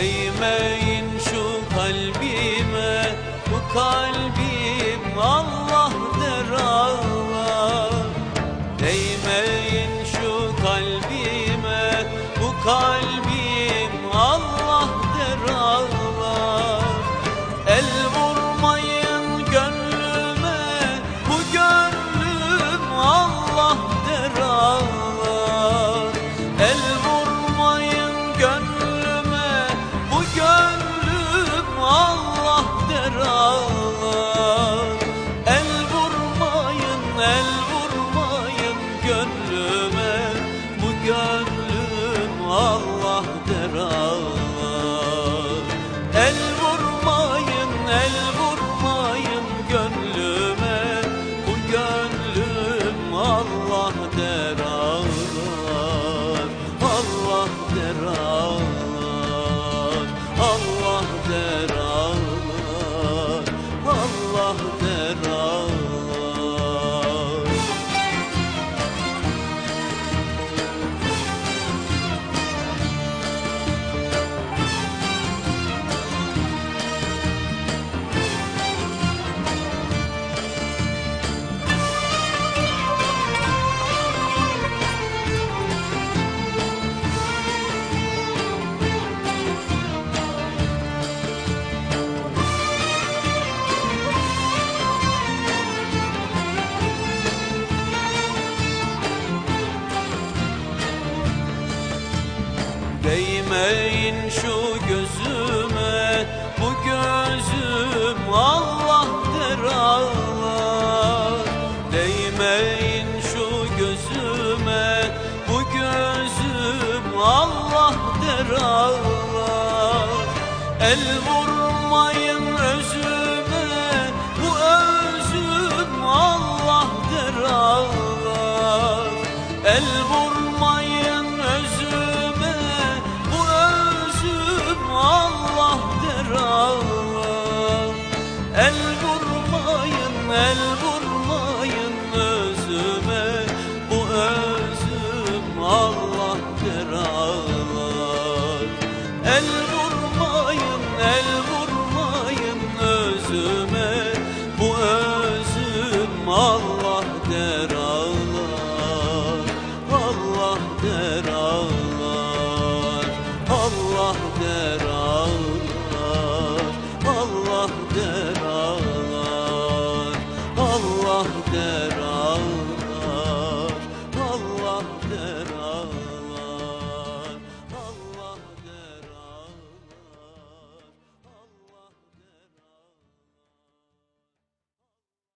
Değmeyin şu kalbime bu kalbime ağlar Allah der ağlar Allah der ağlar Değmeyin şu gözüme Bu gözüm Allah der ağlar Değmeyin şu gözüme Bu gözüm Allah der ağlar El vurmayın özüme ölüme bu özüm Allah der ağlar El vurmayın el vurmayın özüme bu özüm Allah der ağlar Allah der ağlar Allah der ağlar Allah der ağlar Allah der ağlar